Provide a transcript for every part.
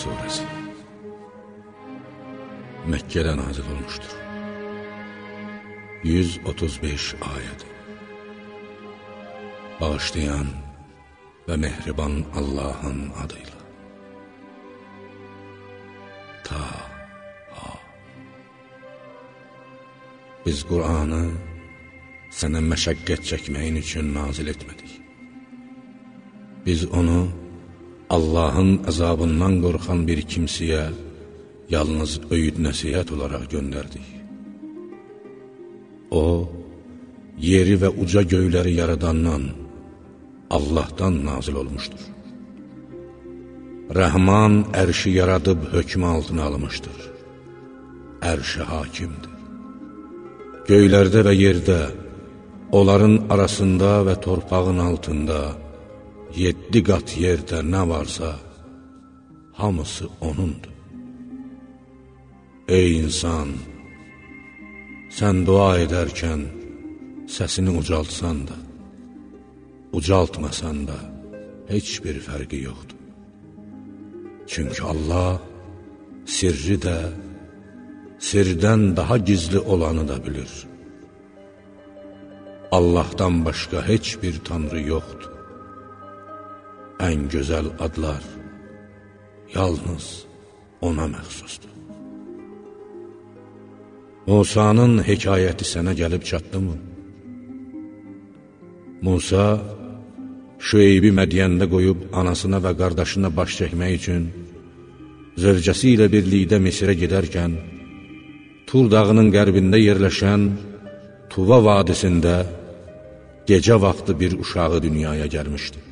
surəsi Məkkədə nazil olmuşdur 135 ayəd Bağışlayan və mehriban Allahın adıyla. Ta Ha. Biz Qur'anı sənə məşəqqət çəkməyin üçün nazil etmədik. Biz onu Allahın əzabından qorxan bir kimsəyə yalnız öyüd nəsihət olaraq göndərdik. O, yeri və uca göyləri yaradandan, Allahdan nazil olmuşdur. Rəhman ərşi yaradıb hökmü altına almışdır. Ərşi hakimdir. Göylərdə və yerdə, onların arasında və torpağın altında, yeddi qat yerdə nə varsa, hamısı O'nundur. Ey insan, sən dua edərkən səsini ucaltsan da, ucaltmasan da heç bir fərqi yoxdur. Çünki Allah sirri də, sirdən daha gizli olanı da bilir. Allahdan başqa heç bir tanrı yoxdur ən gözəl adlar yalnız ona məxsusdur. Musanın hekayəti sənə gəlib çatdımı? Musa Şüeybi Mədiyəndə qoyub anasına və qardaşına baş çəkmək üçün zövcəsi ilə birlikdə Misirə gedərkən Tur dağının qərbində yerləşən Tuva vadisində gecə vaxtı bir uşağı dünyaya gəlmişdi.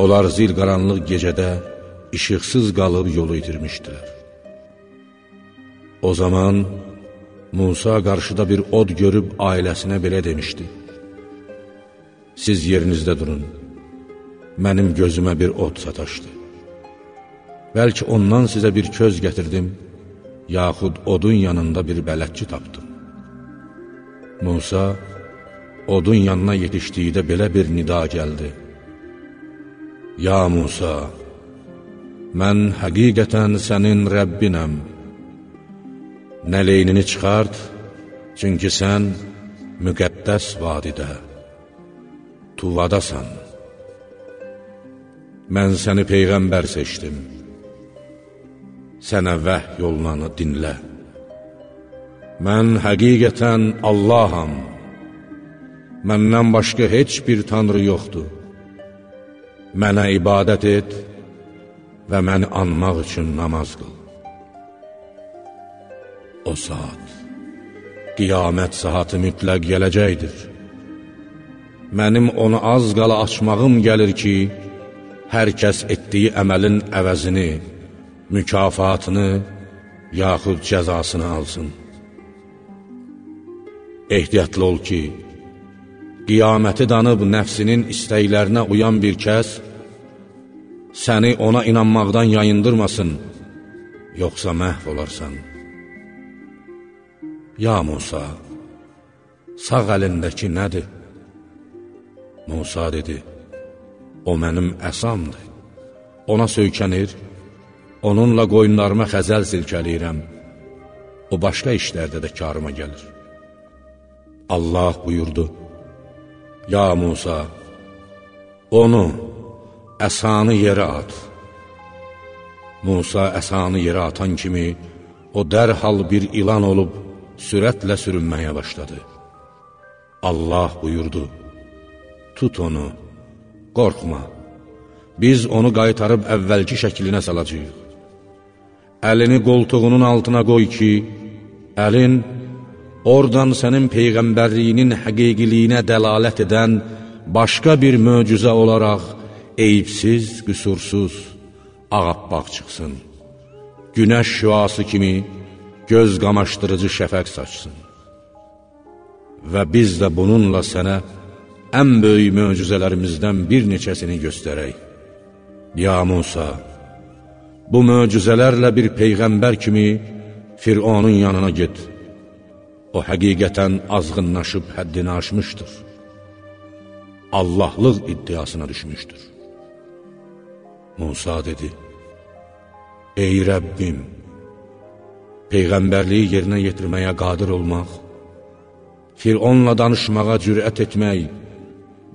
Onlar zil qaranlıq gecədə işıqsız qalıb yolu itirmişdilər. O zaman Musa qarşıda bir od görüb ailəsinə belə demişdi. Siz yerinizdə durun, mənim gözümə bir od sataşdı. Bəlkə ondan sizə bir köz gətirdim, yaxud odun yanında bir bələdçi tapdım. Musa odun yanına yetişdikdə belə bir nida gəldi. Ya Musa, mən həqiqətən sənin Rəbbinəm. Nə leynini çıxart, çünki sən müqəddəs vadidə, tuvadasan. Mən səni Peyğəmbər seçdim. Sənə vəh yolunanı dinlə. Mən həqiqətən Allaham. Məndən başqa heç bir tanrı yoxdur. Mənə ibadət et və məni anmaq üçün namaz qıl. O saat, qiyamət saatı mütləq gələcəkdir. Mənim onu az qala açmağım gəlir ki, hər kəs etdiyi əməlin əvəzini, mükafatını, yaxud cəzasını alsın. Ehtiyatlı ol ki, qiyaməti danıb nəfsinin istəklərinə uyan bir kəs, səni ona inanmaqdan yayındırmasın, yoxsa məhv olarsan. Ya Musa, sağ əlindəki nədir? Musa dedi, o mənim əsamdır. Ona söykənir, onunla qoyunlarıma xəzəl silkəliyirəm. O başqa işlərdə də karıma gəlir. Allah buyurdu, Ya Musa, onu, əsanı yerə at. Musa əsanı yerə atan kimi, o dərhal bir ilan olub, sürətlə sürünməyə başladı. Allah buyurdu, tut onu, qorxma, biz onu qaytarıb əvvəlki şəklinə salacaq. Əlini qoltuğunun altına qoy ki, əlin oradan sənin peyğəmbərliyinin həqiqiliyinə dəlalət edən başqa bir möcüzə olaraq eyibsiz, qüsursuz, ağappaq çıxsın. Günəş şüası kimi göz qamaşdırıcı şəfəq saçsın. Və biz də bununla sənə ən böyük möcüzələrimizdən bir neçəsini göstərək. Ya Musa, bu möcüzələrlə bir peyğəmbər kimi Fironun yanına get O həqiqətən azğınlaşıb həddini aşmışdır. Allahlıq iddiasına düşmüşdür. Musa dedi, Ey Rəbbim, Peyğəmbərliyi yerinə yetirməyə qadir olmaq, Fironla danışmağa cürət etmək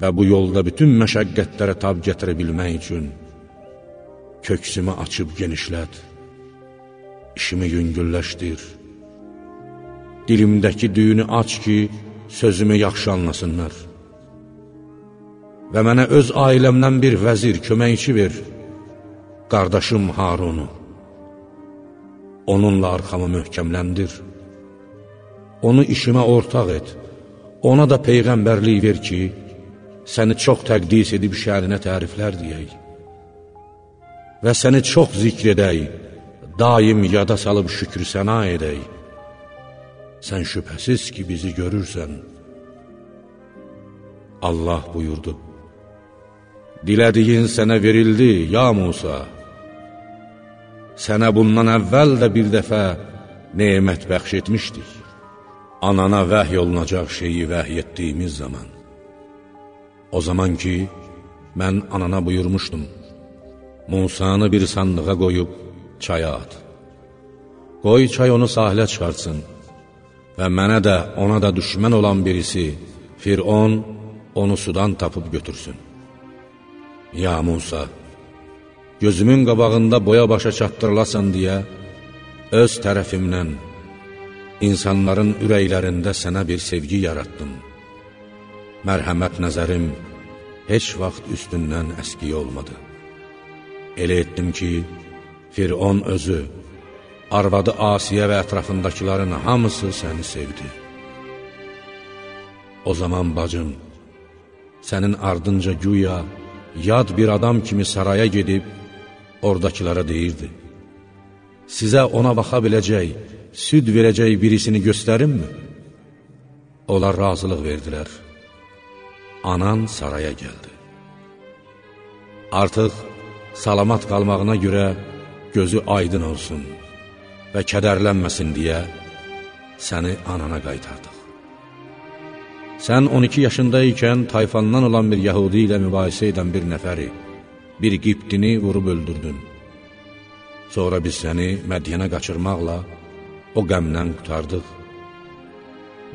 və bu yolda bütün məşəqqətlərə tab gətirə bilmək üçün köksümü açıb genişlət, işimi yüngülləşdir, dilimdəki düyünü aç ki, sözümü yaxşı anlasınlar və mənə öz ailəmdən bir vəzir, köməkçi ver, qardaşım Harunu. Onunla arxamı möhkəmləndir. Onu işimə ortaq et. Ona da peyğəmbərlik ver ki, səni çox təqdis edib şərinə təriflər deyək. Və səni çox zikr edək, daim yada salıb şükrü səna edək. Sən şübhəsiz ki, bizi görürsən. Allah buyurdu, Dilədiyin sənə verildi, ya Musa. Sənə bundan əvvəl də bir dəfə neymət bəxş etmişdik. Anana vəhy olunacaq şeyi vəhy etdiyimiz zaman. O zaman ki, mən anana buyurmuşdum, Musanı bir sandığa qoyub çaya at. Qoy çay onu sahilə çıxartsın və mənə də ona da düşmən olan birisi, Firon, onu sudan tapıb götürsün. Ya Musa, gözümün qabağında boya başa çatdırılasan deyə, öz tərəfimdən insanların ürəklərində sənə bir sevgi yaratdım. Mərhəmət nəzərim heç vaxt üstündən əskiy olmadı. Elə etdim ki, Firon özü, arvadı Asiyə və ətrafındakilərin hamısı səni sevdi. O zaman bacım, sənin ardınca güya, yad bir adam kimi saraya gedib, oradakilara deyirdi, Sizə ona baxa biləcək, süd verəcək birisini göstərimmi? Onlar razılıq verdilər. Anan saraya gəldi. Artıq salamat qalmağına görə gözü aydın olsun və kədərlənməsin deyə səni anana qaytardıq. Sən 12 yaşında ikən tayfandan olan bir yəhudi ilə mübahisə edən bir nəfəri, bir qiptini vurub öldürdün. Sonra biz səni Mədyənə qaçırmaqla o qəmdən qutardıq.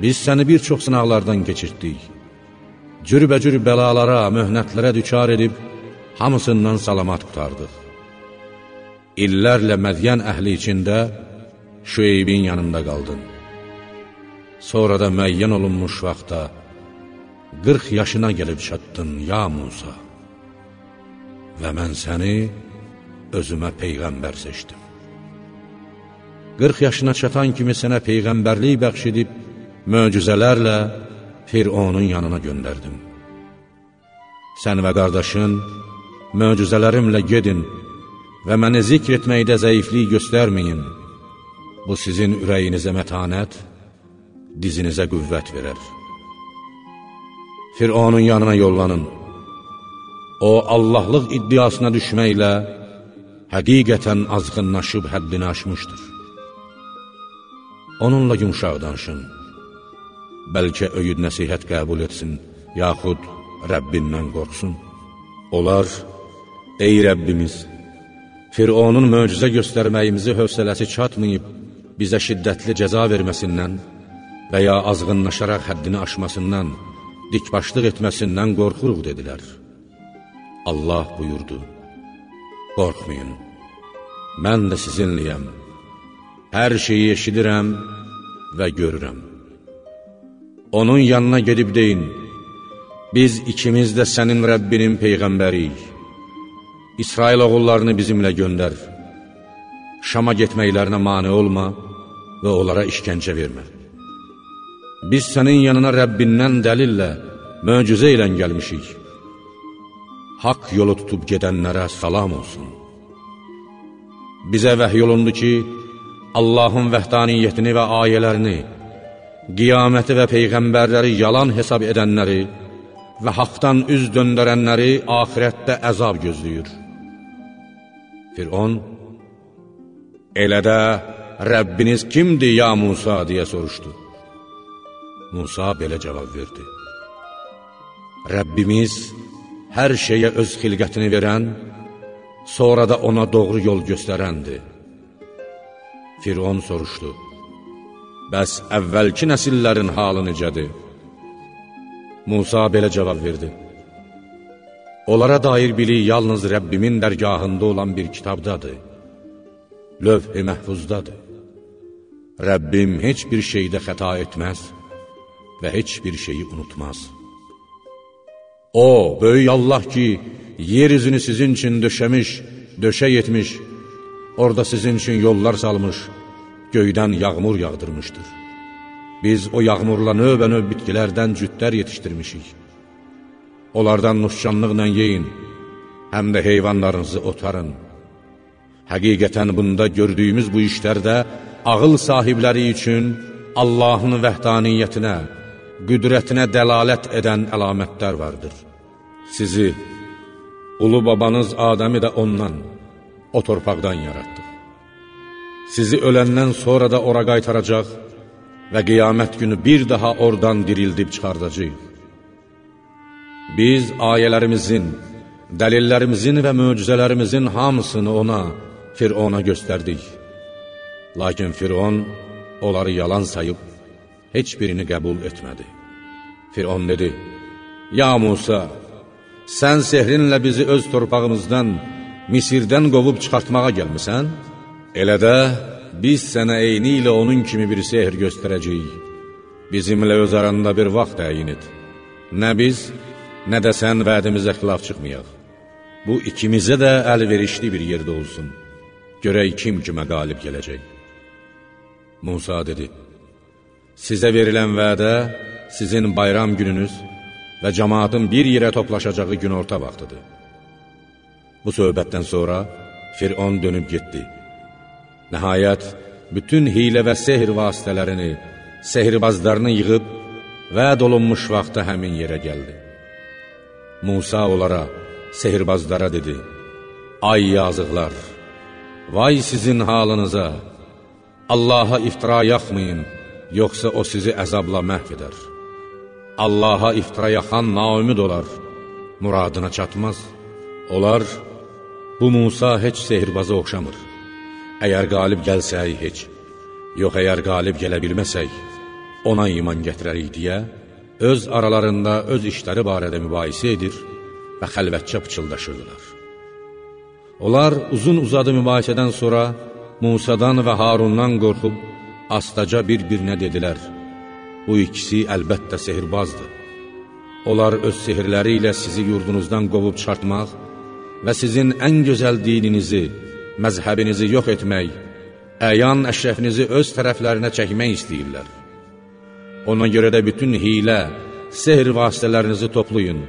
Biz səni bir çox sınaqlardan keçirtdik. Cürbəcür bəlalara, möhnətlərə düçar edib, hamısından salamat qutardıq. İllərlə Mədyən əhli içində Şüeybin yanında qaldın. Sonra da müəyyən olunmuş vaxtda 40 yaşına gəlib çatdın, ya Musa. Və mən səni özümə Peyğəmbər seçdim. 40 yaşına çatan kimi sənə Peyğəmbərlik bəxş edib, möcüzələrlə Fironun yanına göndərdim. Sən və qardaşın möcüzələrimlə gedin və məni zikr etməkdə zəiflik göstərməyin. Bu sizin ürəyinizə mətanət, dizinizə qüvvət verər. Fironun yanına yollanın. O, Allahlıq iddiasına düşməklə həqiqətən azğınlaşıb həddini aşmışdır. Onunla yumuşaq danışın. Bəlkə öyüd nəsihət qəbul etsin, yaxud Rəbbindən qorxsun. Onlar, ey Rəbbimiz, Fironun möcüzə göstərməyimizi hövsələsi çatmayıb, bizə şiddətli cəza verməsindən və ya azğınlaşaraq həddini aşmasından, dikbaşlıq etməsindən qorxuruq dedilər. Allah buyurdu, qorxmayın, mən də sizinliyəm, hər şeyi eşidirəm və görürəm. Onun yanına gedib deyin, biz ikimiz də sənin Rəbbinin Peyğəmbəriyik. İsrail oğullarını bizimlə göndər, Şama getməklərinə mane olma və onlara işgəncə vermə. Biz sənin yanına Rəbbindən dəlillə, möcüzə ilə gəlmişik. Haqq yolu tutub gedənlərə salam olsun. Bizə vəhy olundu ki, Allahın vəhdaniyyətini və ayələrini, qiyaməti və peyğəmbərləri yalan hesab edənləri və haqdan üz döndərənləri ahirətdə əzab gözləyir. Firon, elə də Rəbbiniz kimdir ya Musa, deyə soruşdu. Musa belə cavab verdi. Rəbbimiz hər şeyə öz xilqətini verən, sonra da ona doğru yol göstərəndir. Firon soruşdu, Bəs əvvəlki nəsillərin halı necədir? Musa belə cavab verdi, Onlara dair bilik yalnız Rəbbimin dərgahında olan bir kitabdadır, lövh-i məhfuzdadır. Rəbbim heç bir şeydə xəta etməz və heç bir şeyi unutmaz. O, böyük Allah ki, yer üzünü sizin üçün döşəmiş, döşək etmiş, orada sizin üçün yollar salmış, göydən yağmur yağdırmışdır. Biz o yağmurla növbə-növ bitkilərdən cütlər yetişdirmişik. Onlardan nuşcanlıqla yeyin, həm də heyvanlarınızı otarın. Həqiqətən bunda gördüyümüz bu işlərdə ağıl sahibləri üçün Allahın vəhdaniyyətinə, qüdrətinə dəlalət edən əlamətlər vardır. Sizi, ulu babanız Adəmi də ondan, o torpaqdan yaratdıq. Sizi öləndən sonra da ora qaytaracaq və qiyamət günü bir daha oradan dirildib çıxardacaq. Biz ayələrimizin, dəlillərimizin və möcüzələrimizin hamısını ona, Firona göstərdik. Lakin Firon onları yalan sayıb, heç birini qəbul etmədi. Firon dedi, Ya Musa, sən sehrinlə bizi öz torpağımızdan, Misirdən qovub çıxartmağa gəlmisən? Elə də biz sənə eyni ilə onun kimi bir sehr göstərəcəyik. Bizimlə öz aranda bir vaxt təyin et. Nə biz, nə də sən vədimizə xilaf çıxmayaq. Bu ikimizə də əlverişli bir yerdə olsun. Görək kim kimə qalib gələcək. Musa dedi, Sizə verilən vədə sizin bayram gününüz və cəmaatın bir yerə toplaşacağı gün orta vaxtıdır. Bu söhbətdən sonra Firon dönüb getdi. Nəhayət, bütün hilə və sehr vasitələrini, sehirbazlarını yığıb, vəd olunmuş vaxtda həmin yerə gəldi. Musa onlara, sehirbazlara dedi, Ay yazıqlar, vay sizin halınıza, Allaha iftira yaxmayın, yoxsa o sizi əzabla məhv edər. Allaha iftira yaxan naümid olar, muradına çatmaz. Onlar, bu Musa heç sehirbaza oxşamır. Əgər qalib gəlsək, heç, yox əgər qalib gələ bilməsək, ona iman gətirərik deyə, öz aralarında öz işləri barədə mübahisə edir və xəlvətcə pıçıldaşırdılar. Onlar uzun uzadı mübahisədən sonra Musadan və Harundan qorxub, astaca bir-birinə dedilər, bu ikisi əlbəttə sehirbazdır. Onlar öz sehirləri ilə sizi yurdunuzdan qovub çıxartmaq və sizin ən gözəl dininizi, məzhəbinizi yox etmək, əyan əşrəfinizi öz tərəflərinə çəkmək istəyirlər. Ona görə də bütün hilə, sehr vasitələrinizi toplayın,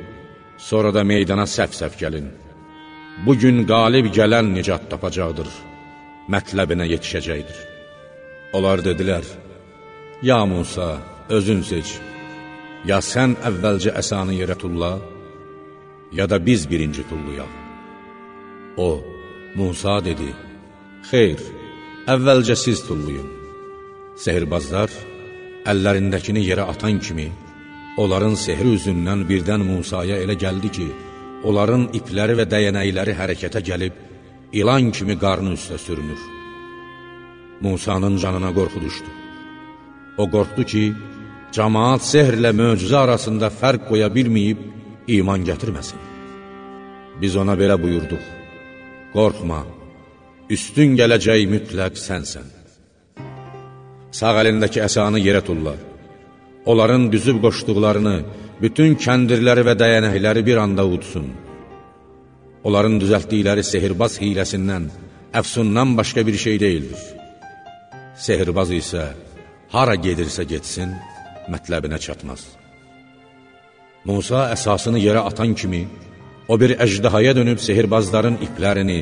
sonra da meydana səf-səf gəlin. Bugün qalib gələn nicat tapacaqdır, mətləbinə yetişəcəkdir. Onlar dedilər, Ya Musa, özün seç, ya sən əvvəlcə əsanı yerə tulla, ya da biz birinci tullayaq. O, Musa dedi, Xeyr, əvvəlcə siz tullayın. Sehirbazlar əllərindəkini yerə atan kimi, onların sehri üzündən birdən Musaya elə gəldi ki, onların ipləri və dəyənəkləri hərəkətə gəlib, ilan kimi qarnı üstə sürünür. Musanın canına qorxu düşdü. O qorxdu ki, cəmaat sehrlə möcüzə arasında fərq qoya bilməyib, iman gətirməsin. Biz ona belə buyurduq. Qorxma, üstün gələcək mütləq sənsən. Sağ əlindəki əsanı yerə tulla. Onların düzüb qoşduqlarını, bütün kəndirləri və dəyənəkləri bir anda udsun. Onların düzəltdikləri sehirbaz hiləsindən, əfsundan başqa bir şey deyildir. Sehirbaz isə hara gedirsə getsin, mətləbinə çatmaz. Musa əsasını yerə atan kimi, O bir əjdahaya dönüb sehirbazların iplərini,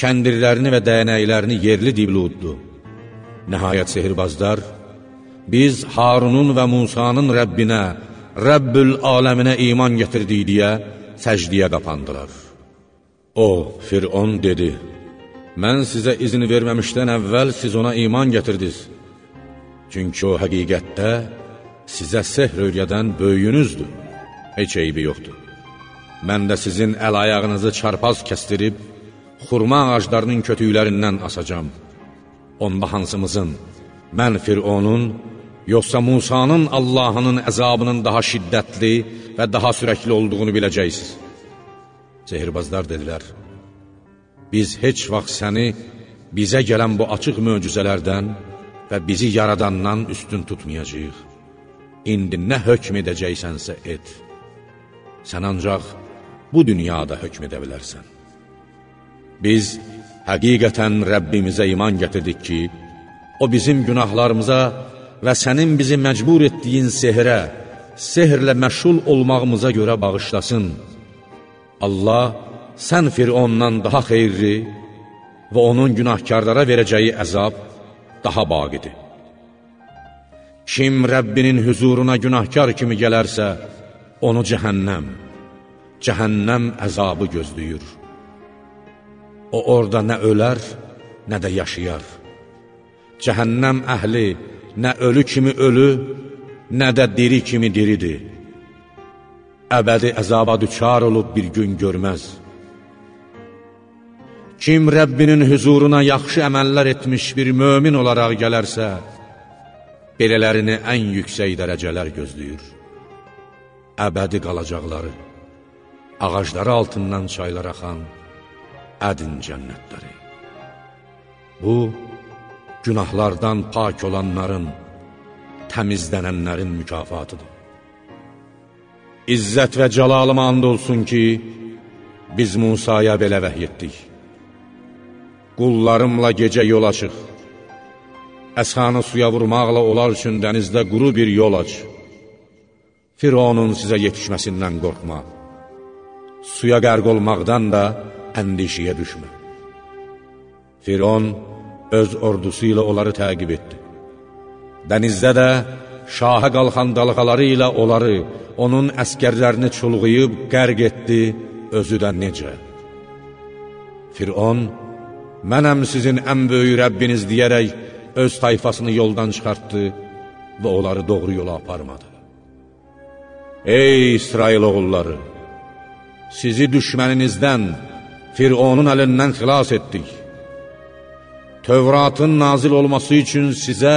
kəndirlərini və dəyənəklərini yerli dibli uddu. Nəhayət sehirbazlar, biz Harunun və Musanın Rəbbinə, Rəbbül aləminə iman gətirdik deyə səcdiyə qapandılar. O, Firon dedi, mən sizə izin verməmişdən əvvəl siz ona iman gətirdiniz. Çünki o həqiqətdə sizə sehr öyrədən böyüyünüzdür, heç eybi yoxdur. Mən də sizin əl-ayağınızı çarpaz kəstirib, xurma ağaclarının kötüklərindən asacam. Onda hansımızın, mən Fironun, yoxsa Musanın Allahının əzabının daha şiddətli və daha sürəkli olduğunu biləcəksiniz. Zehirbazlar dedilər, biz heç vaxt səni bizə gələn bu açıq möcüzələrdən və bizi yaradandan üstün tutmayacaq. İndi nə hökm edəcəksənsə et. Sən ancaq bu dünyada hökm edə bilərsən. Biz həqiqətən Rəbbimizə iman gətirdik ki, O bizim günahlarımıza və sənin bizi məcbur etdiyin sehrə, sehrlə məşğul olmağımıza görə bağışlasın. Allah sən Firondan daha xeyirli və onun günahkarlara verəcəyi əzab daha baqidir. Kim Rəbbinin hüzuruna günahkar kimi gələrsə, onu cəhənnəm, cəhənnəm əzabı gözləyir. O orada nə ölər, nə də yaşayar. Cəhənnəm əhli nə ölü kimi ölü, nə də diri kimi diridir. Əbədi əzaba düçar olub bir gün görməz. Kim Rəbbinin hüzuruna yaxşı əməllər etmiş bir mömin olaraq gələrsə, belələrini ən yüksək dərəcələr gözləyir. Əbədi qalacaqları, ağacları altından çaylar axan ədin cənnətləri. Bu, günahlardan pak olanların, təmizlənənlərin mükafatıdır. İzzət və cəlalıma and olsun ki, biz Musaya belə vəhy etdik. Qullarımla gecə yol açıq, əsxanı suya vurmaqla onlar üçün dənizdə quru bir yol aç. Fironun sizə yetişməsindən qorxma. Suya qərq olmaqdan da əndişiyə düşmə. Firon, öz ordusu ilə onları təqib etdi. Dənizdə də şaha qalxan dalğaları ilə onları, onun əskərlərini çulğuyub qərq etdi, özü də necə. Firon, mənəm sizin ən böyük Rəbbiniz deyərək öz tayfasını yoldan çıxartdı və onları doğru yola aparmadı. Ey İsrail oğulları! Sizi düşməninizdən, Fironun əlindən xilas etdik. Tövratın nazil olması üçün sizə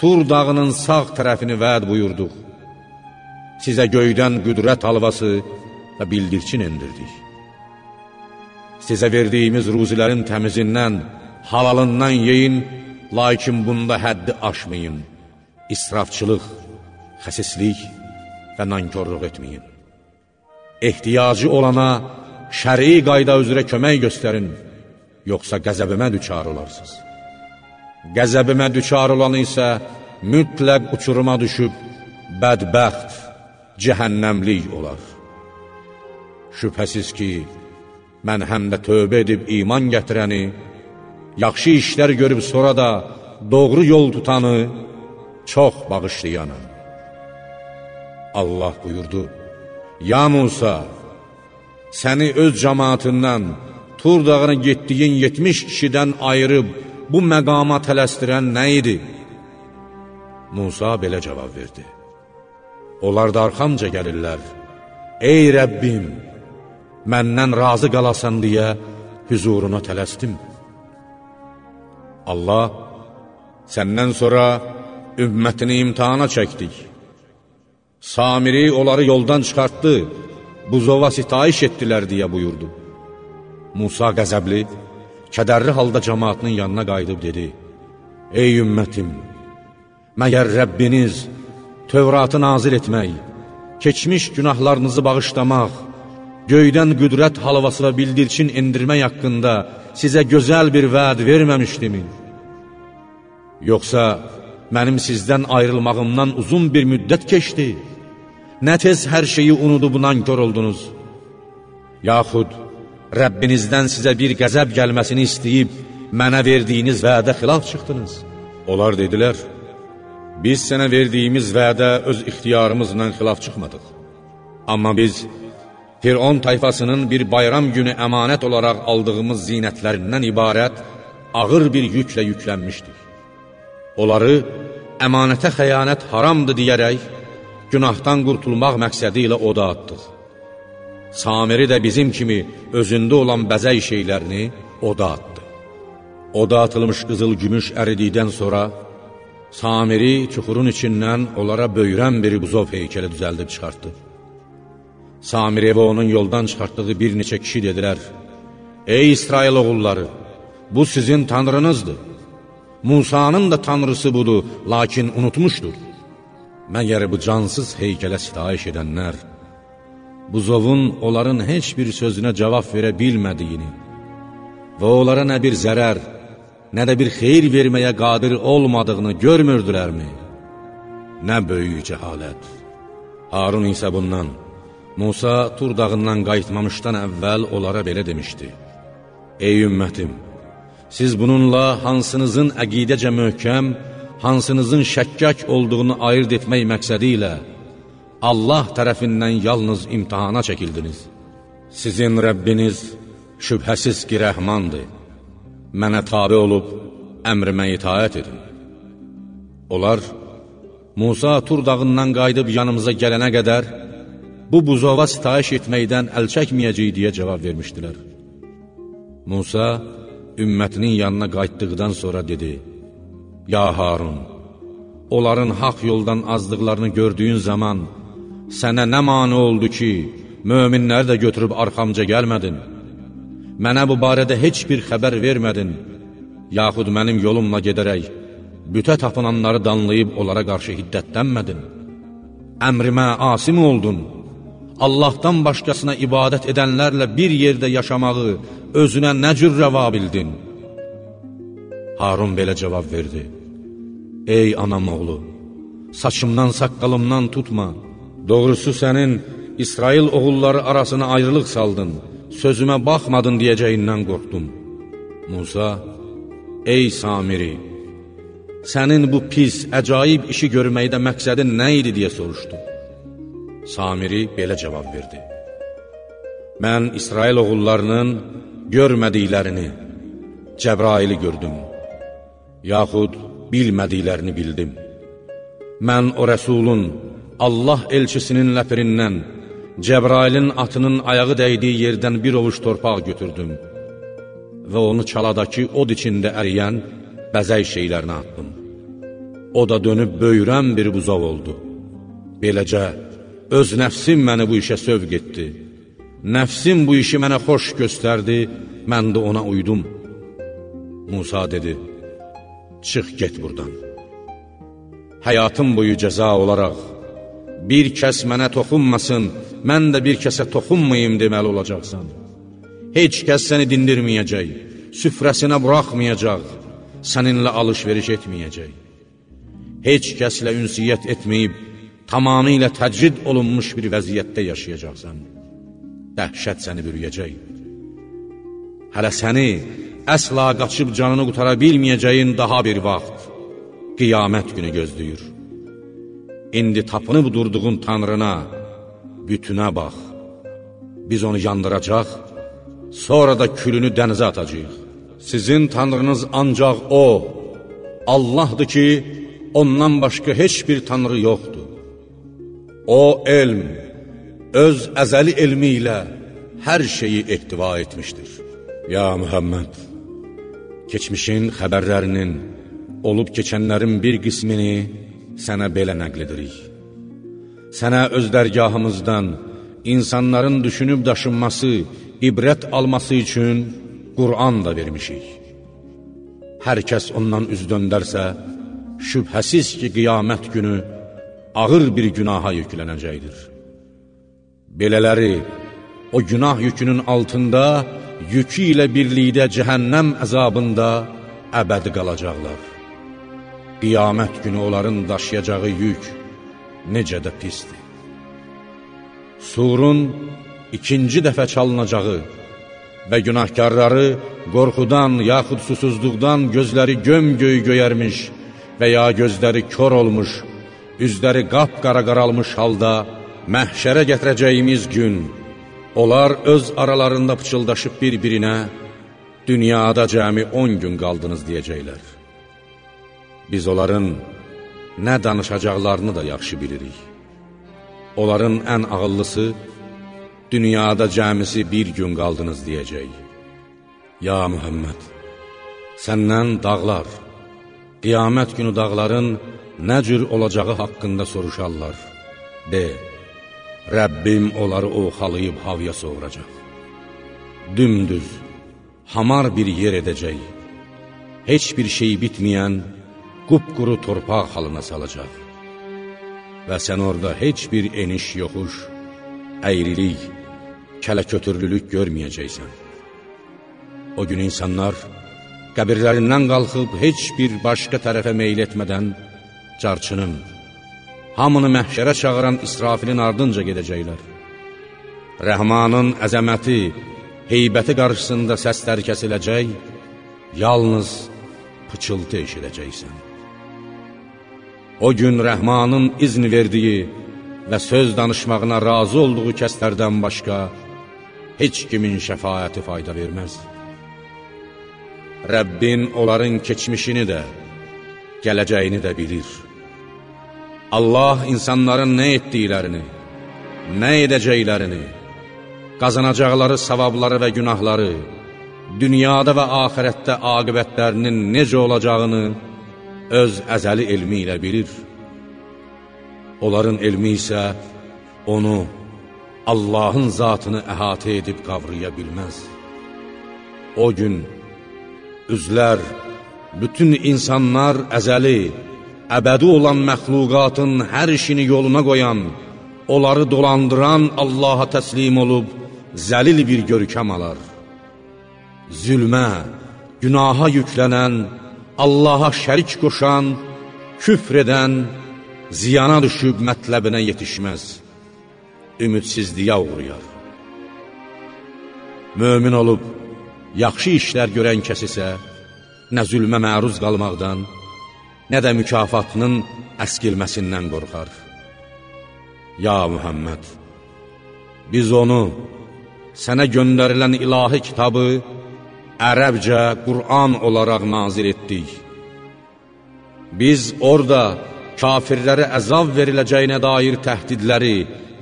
Tur dağının sağ tərəfini vəd buyurduq. Sizə göydən qüdrət alvası və bildirçin endirdik. Sizə verdiyimiz ruzilərin təmizindən, halalından yeyin, lakin bunda həddi aşmayın. İsrafçılıq, xəsislik və nankörlük etməyin. Ehtiyacı olana şəri qayda üzrə kömək göstərin yoxsa qəzəbimə düçar olarsınız. Qəzəbimə düçar olan isə mütləq uçuruma düşüb, bədbəxt, cəhənnəmlik olar. Şübhəsiz ki, mən həm də tövbə edib iman gətirəni, yaxşı işlər görüb sonra da doğru yol tutanı çox bağışlayanım. Allah buyurdu, Ya Musa, səni öz cəmaatından, Tur dağına getdiyin 70 kişidən ayırıb bu məqama tələstirən nə idi? Musa belə cavab verdi. Onlar da arxamca gəlirlər. Ey Rəbbim, məndən razı qalasan deyə hüzuruna tələsdim. Allah, səndən sonra ümmətini imtihana çəkdik. Samiri onları yoldan çıxartdı, buzova sitayiş etdilər deyə buyurdu. Musa qəzəbli, kədərli halda cəmaatının yanına qayıdıb dedi, Ey ümmətim, məgər Rəbbiniz Tövratı nazir etmək, keçmiş günahlarınızı bağışlamaq, göydən qüdrət halvası və bildirçin endirmək haqqında sizə gözəl bir vəd verməmişdimi? Yoxsa mənim sizdən ayrılmağımdan uzun bir müddət keçdi, nə tez hər şeyi unudub nankör oldunuz? Yaxud, Rəbbinizdən sizə bir qəzəb gəlməsini istəyib, mənə verdiyiniz vədə xilaf çıxdınız. Onlar dedilər, biz sənə verdiyimiz vədə öz ixtiyarımızla xilaf çıxmadıq. Amma biz Firon tayfasının bir bayram günü əmanət olaraq aldığımız zinətlərindən ibarət ağır bir yüklə yüklənmişdik. Onları əmanətə xəyanət haramdır deyərək, günahdan qurtulmaq məqsədi ilə oda atdıq. Samiri də bizim kimi özündə olan bəzək şeylərini oda atdı. Oda atılmış qızıl gümüş əridikdən sonra Samiri çuxurun içindən onlara böyrən bir buzov heykəli düzəldib çıxartdı. Samiri və onun yoldan çıxartdığı bir neçə kişi dedilər, Ey İsrail oğulları, bu sizin tanrınızdır. Musanın da tanrısı budur, lakin unutmuşdur. Məgər bu cansız heykələ sitayiş edənlər, buzovun onların heç bir sözünə cavab verə bilmədiyini və onlara nə bir zərər, nə də bir xeyir verməyə qadir olmadığını görmürdülərmi? Nə böyük cəhalət! Harun isə bundan, Musa Tur dağından qayıtmamışdan əvvəl onlara belə demişdi. Ey ümmətim, siz bununla hansınızın əqidəcə möhkəm, hansınızın şəkkək olduğunu ayırt etmək məqsədi ilə Allah tərəfindən yalnız imtihana çəkildiniz. Sizin Rəbbiniz şübhəsiz ki, rəhmandır. Mənə tabi olub, əmrimə itaət edin. Onlar, Musa Tur dağından qaydıb yanımıza gələnə qədər, bu buzova sitayiş etməkdən əl çəkməyəcək deyə cavab vermişdilər. Musa, ümmətinin yanına qayıtdıqdan sonra dedi, Ya Harun, onların haq yoldan azdıqlarını gördüyün zaman sənə nə mani oldu ki, möminləri də götürüb arxamca gəlmədin? Mənə bu barədə heç bir xəbər vermədin, yaxud mənim yolumla gedərək, bütə tapınanları danlayıb onlara qarşı hiddətlənmədin. Əmrimə asim oldun, Allahdan başqasına ibadət edənlərlə bir yerdə yaşamağı özünə nə cür rəva bildin? Harun belə cavab verdi, Ey anam oğlu, saçımdan, saqqalımdan tutma, doğrusu sənin İsrail oğulları arasına ayrılıq saldın, sözümə baxmadın deyəcəyindən qorxdum. Musa, ey Samiri, sənin bu pis, əcaib işi görməkdə məqsədin nə idi deyə soruşdu. Samiri belə cavab verdi. Mən İsrail oğullarının görmədiklərini, Cəbraili gördüm, yaxud bilmədiklərini bildim. Mən o rəsulun, Allah elçisinin ləpirindən, Cəbrailin atının ayağı dəydiyi yerdən bir ovuc torpaq götürdüm və onu çaladakı od içində əriyən bəzək şeylərinə atdım. O da dönüb böyürən bir buzov oldu. Beləcə, öz nəfsim məni bu işə sövq etdi. Nəfsim bu işi mənə xoş göstərdi, mən də ona uydum. Musa dedi, çıx get buradan. Həyatım boyu cəza olaraq, bir kəs mənə toxunmasın, mən də bir kəsə toxunmayım deməli olacaqsan. Heç kəs səni dindirməyəcək, süfrəsinə buraxmayacaq, səninlə alış-veriş etməyəcək. Heç kəslə ünsiyyət etməyib, tamamilə təcrid olunmuş bir vəziyyətdə yaşayacaqsan. Dəhşət səni bürüyəcək. Hələ səni əsla qaçıb canını qutara bilməyəcəyin daha bir vaxt, qiyamət günü gözləyir. İndi tapınıb durduğun tanrına, bütünə bax. Biz onu yandıracaq, sonra da külünü dənizə atacaq. Sizin tanrınız ancaq O, Allahdır ki, ondan başqa heç bir tanrı yoxdur. O elm, öz əzəli elmi ilə hər şeyi ehtiva etmişdir. Ya Mühəmməd, keçmişin xəbərlərinin, olub keçənlərin bir qismini sənə belə nəql edirik. Sənə öz dərgahımızdan insanların düşünüb daşınması, ibrət alması üçün Qur'an da vermişik. Hər kəs ondan üz döndərsə, şübhəsiz ki, qiyamət günü ağır bir günaha yüklənəcəkdir. Belələri, o günah yükünün altında, yükü ilə birlikdə cəhənnəm əzabında əbədi qalacaqlar. Qiyamət günü onların daşıyacağı yük, necə də pisdir. Surun ikinci dəfə çalınacağı və günahkarları qorxudan yaxud susuzluqdan gözləri göm-göy göyərmiş və ya gözləri kör olmuş, üzləri qap-qara qaralmış halda məhşərə gətirəcəyimiz gün, onlar öz aralarında pıçıldaşıb bir-birinə, dünyada cəmi 10 gün qaldınız deyəcəklər. Biz onların nə danışacaqlarını da yaxşı bilirik. Onların ən ağıllısı, dünyada cəmisi bir gün qaldınız deyəcək. Ya Mühəmməd, səndən dağlar, qiyamət günü dağların nə cür olacağı haqqında soruşarlar. De, Rəbbim onları oxalayıb havya soğuracaq. Dümdüz, hamar bir yer edəcək, heç bir şey bitməyən, qupquru torpaq halına salacaq. Və sən orada heç bir eniş yoxuş, əyrilik, kələkötürlülük görməyəcəksən. O gün insanlar qəbirlərindən qalxıb heç bir başqa tərəfə meyl etmədən carçının, hamını məhşərə çağıran İsrafilin ardınca gedəcəklər. Rəhmanın əzəməti, heybəti qarşısında səslər kəsiləcək, yalnız pıçıltı eşidəcəksən. O gün Rəhmanın izn verdiyi və söz danışmağına razı olduğu kəslərdən başqa heç kimin şəfayəti fayda verməz. Rəbbin onların keçmişini də, gələcəyini də bilir. Allah insanların nə etdiklərini, nə edəcəklərini, qazanacaqları savabları və günahları, dünyada və axirətdə aqibətlərinin necə olacağını öz əzəli elmi ilə bilir. Onların elmi isə onu, Allahın zatını əhatə edib qavraya bilməz. O gün, üzlər, bütün insanlar əzəli, əbədi olan məxluqatın hər işini yoluna qoyan, onları dolandıran Allaha təslim olub, zəlil bir görkəm alar. Zülmə, günaha yüklənən, Allaha şərik qoşan, küfr edən, ziyana düşüb mətləbinə yetişməz, ümidsizliyə uğrayar. Mömin olub, yaxşı işlər görən kəs isə, nə zülmə məruz qalmaqdan, nə də mükafatının əskilməsindən qorxar. Ya Mühəmməd, biz onu, sənə göndərilən ilahi kitabı, ərəbcə Qur'an olaraq nazir etdik. Biz orada kafirlərə əzab veriləcəyinə dair təhdidləri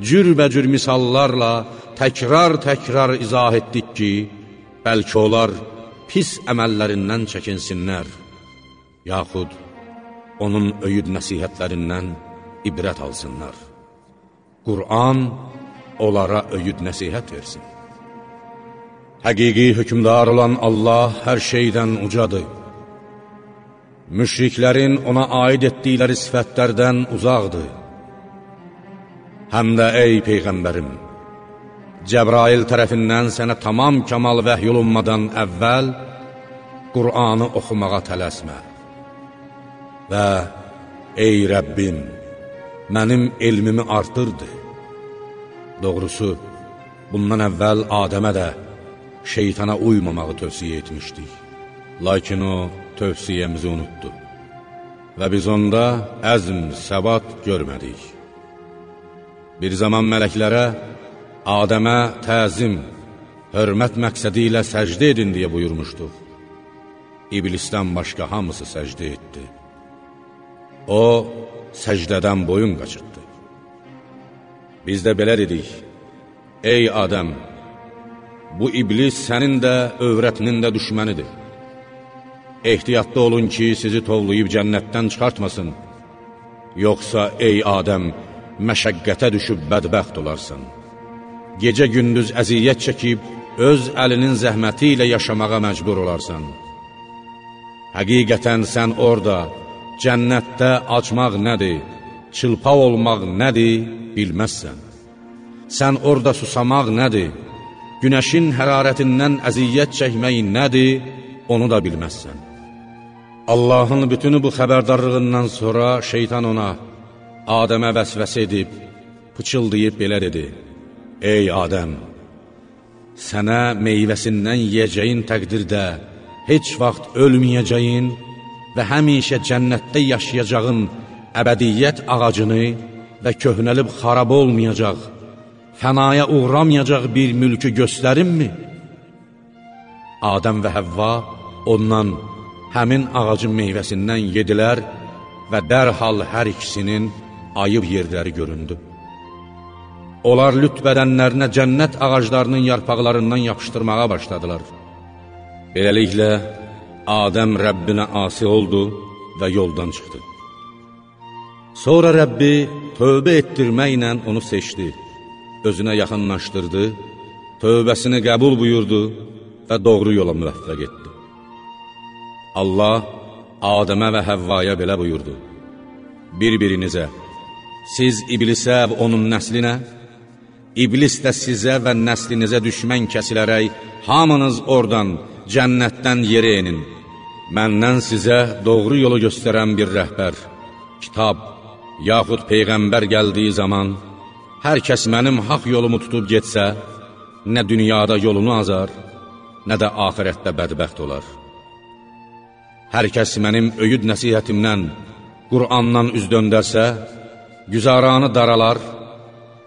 cürbəcür misallarla təkrar-təkrar izah etdik ki, bəlkə onlar pis əməllərindən çəkinsinlər, yaxud onun öyüd nəsihətlərindən ibrət alsınlar. Qur'an onlara öyüd nəsihət versin. Həqiqi hökumdar olan Allah hər şeydən ucadır. Müşriklərin ona aid etdikləri sifətlərdən uzaqdır. Həm də ey Peyğəmbərim, Cəbrail tərəfindən sənə tamam kamal vəhy olunmadan əvvəl Qur'anı oxumağa tələsmə. Və ey Rəbbim, mənim elmimi artırdı. Doğrusu, bundan əvvəl Adəmə də, şeytana uymamağı tövsiyə etmişdik. Lakin o tövsiyəmizi unutdu və biz onda əzm, səbat görmədik. Bir zaman mələklərə Adəmə təzim, hörmət məqsədi ilə səcdə edin deyə buyurmuşduq. İblisdən başqa hamısı səcdə etdi. O, səcdədən boyun qaçırtdı. Biz də belə dedik, Ey Adəm, bu iblis sənin də, övrətinin də düşmənidir. Ehtiyatlı olun ki, sizi tovlayıb cənnətdən çıxartmasın. Yoxsa, ey Adəm, məşəqqətə düşüb bədbəxt olarsan. Gecə-gündüz əziyyət çəkib, öz əlinin zəhməti ilə yaşamağa məcbur olarsan. Həqiqətən sən orada, cənnətdə acmaq nədir, çılpaq olmaq nədir, bilməzsən. Sən orada susamaq nədir, günəşin hərarətindən əziyyət çəkmək nədir, onu da bilməzsən. Allahın bütünü bu xəbərdarlığından sonra şeytan ona, Adəmə vəsvəsə edib, pıçıldayıb belə dedi, Ey Adəm, sənə meyvəsindən yiyəcəyin təqdirdə heç vaxt ölməyəcəyin və həmişə cənnətdə yaşayacağın əbədiyyət ağacını və köhnəlib xarab olmayacaq, fənaya uğramayacaq bir mülkü göstərimmi? Adəm və Həvva ondan həmin ağacın meyvəsindən yedilər və dərhal hər ikisinin ayıb yerləri göründü. Onlar lüt bədənlərinə cənnət ağaclarının yarpaqlarından yapışdırmağa başladılar. Beləliklə, Adəm Rəbbinə asi oldu və yoldan çıxdı. Sonra Rəbbi tövbə etdirməklə onu seçdi, özünə yaxınlaşdırdı, tövbəsini qəbul buyurdu və doğru yola müvəffəq etdi. Allah Adəmə və Həvvaya belə buyurdu, Bir-birinizə, siz iblisə və onun nəslinə, iblis də sizə və nəslinizə düşmən kəsilərək, hamınız oradan, cənnətdən yerə enin. Məndən sizə doğru yolu göstərən bir rəhbər, kitab, yaxud Peyğəmbər gəldiyi zaman, hər kəs mənim haq yolumu tutub getsə, nə dünyada yolunu azar, nə də ahirətdə bədbəxt olar. Hər kəs mənim öyüd nəsihətimdən, Qur'andan üz döndərsə, güzaranı daralar,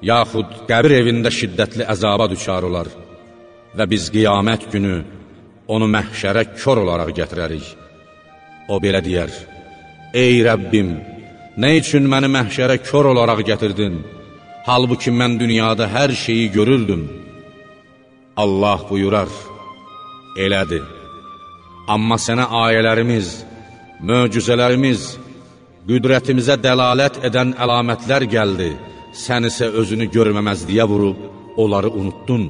yaxud qəbir evində şiddətli əzaba düşar olar və biz qiyamət günü onu məhşərə kör olaraq gətirərik. O belə deyər, Ey Rəbbim, nə üçün məni məhşərə kör olaraq gətirdin? Halbuki mən dünyada hər şeyi görürdüm. Allah buyurar, elədir. Amma sənə ayələrimiz, möcüzələrimiz, qüdrətimizə dəlalət edən əlamətlər gəldi, sən isə özünü görməməzliyə vurub, onları unuttun,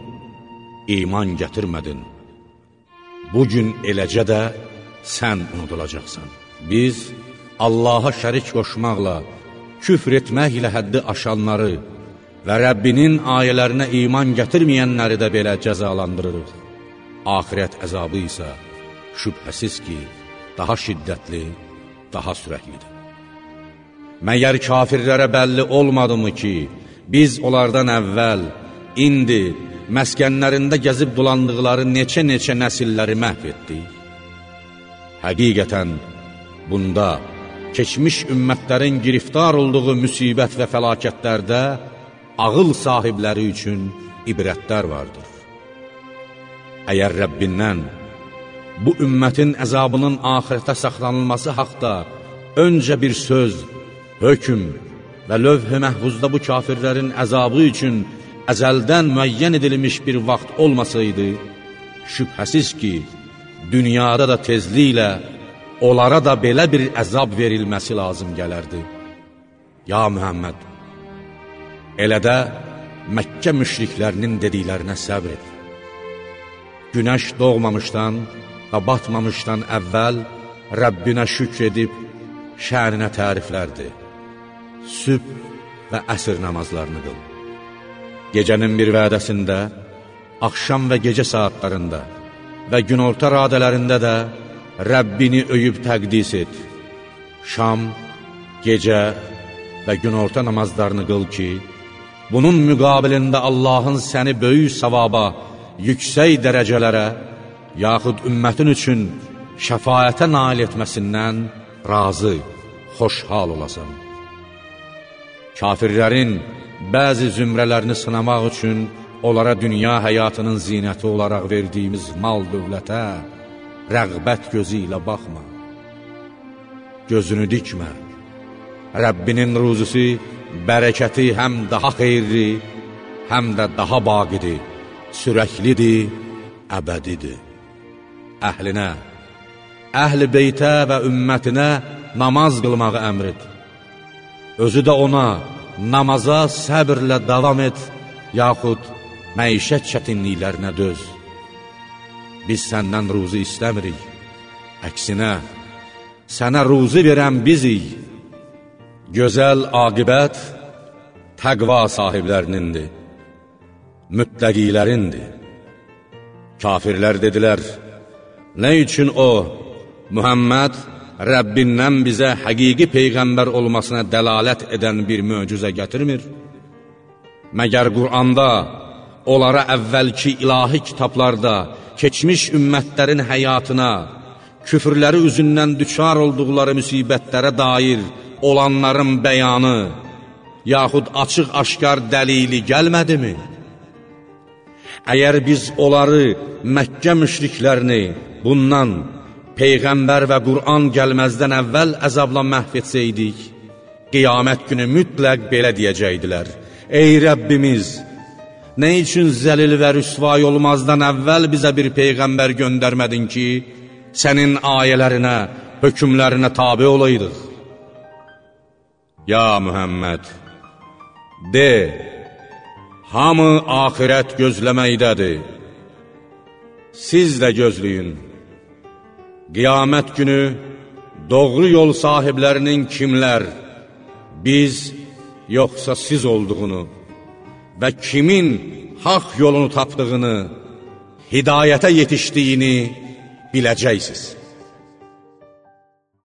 iman gətirmədin. Bugün eləcə də sən unudulacaqsan. Biz Allaha şərik qoşmaqla, küfr etməklə həddi aşanları və Rəbbinin ayələrinə iman gətirməyənləri də belə cəzalandırırıq. Ahirət əzabı isə şübhəsiz ki, daha şiddətli, daha sürəklidir. Məyər kafirlərə bəlli olmadımı ki, biz onlardan əvvəl, indi, məskənlərində gəzib dolandıqları neçə-neçə nəsilləri məhv etdik? Həqiqətən, bunda, keçmiş ümmətlərin giriftar olduğu müsibət və fəlakətlərdə ağıl sahibləri üçün ibrətlər vardır. Əgər Rəbbindən, bu ümmətin əzabının axirətə saxlanılması haqda öncə bir söz, hökm və lövh-i məhvuzda bu kafirlərin əzabı üçün əzəldən müəyyən edilmiş bir vaxt olmasaydı, şübhəsiz ki, dünyada da tezliklə onlara da belə bir əzab verilməsi lazım gələrdi. Ya Mühəmməd, elə də Məkkə müşriklərinin dediklərinə səbr et. Günəş doğmamışdan, və batmamışdan əvvəl Rəbbinə şükr edib şəninə təriflərdi. Süb və əsr namazlarını qıl. Gecənin bir vədəsində, axşam və gecə saatlarında və günorta radələrində də Rəbbini öyüb təqdis et. Şam, gecə və günorta namazlarını qıl ki, bunun müqabilində Allahın səni böyük savaba, yüksək dərəcələrə, yaxud ümmətin üçün şəfayətə nail etməsindən razı, xoşhal olasan. Kafirlərin bəzi zümrələrini sınamaq üçün onlara dünya həyatının zinəti olaraq verdiyimiz mal dövlətə rəğbət gözü ilə baxma. Gözünü dikmə. Rəbbinin ruzusu, bərəkəti həm daha xeyirli, həm də daha baqidir, sürəklidir, əbədidir əhlinə, əhl-i beytə və ümmətinə namaz qılmağı əmr et. Özü də ona namaza səbirlə davam et, yaxud məişət çətinliklərinə döz. Biz səndən ruzu istəmirik, əksinə, sənə ruzu verən bizik. Gözəl aqibət təqva sahiblərinindir, mütləqilərindir. Kafirlər dedilər, Nə üçün o, Mühəmməd, Rəbbindən bizə həqiqi Peyğəmbər olmasına dəlalət edən bir möcüzə gətirmir? Məgər Quranda, onlara əvvəlki ilahi kitablarda, keçmiş ümmətlərin həyatına, küfrləri üzündən düçar olduqları müsibətlərə dair olanların bəyanı, yaxud açıq-aşkar dəlili gəlmədimi? Əgər biz onları, Məkkə müşriklərini, bundan Peyğəmbər və Qur'an gəlməzdən əvvəl əzabla məhv etsəydik, qiyamət günü mütləq belə deyəcəkdilər, Ey Rəbbimiz, nə üçün zəlil və rüsvay olmazdan əvvəl bizə bir peyğəmbər göndərmədin ki, sənin ayələrinə, hökmlərinə tabi olaydıq? Ya Mühəmməd, de, hamı axirət gözləməkdədir. Siz də gözləyin. Qiyamət günü doğru yol sahiblərinin kimlər, biz, yoxsa siz olduğunu və kimin haq yolunu tapdığını, hidayətə yetişdiyini biləcəksiniz.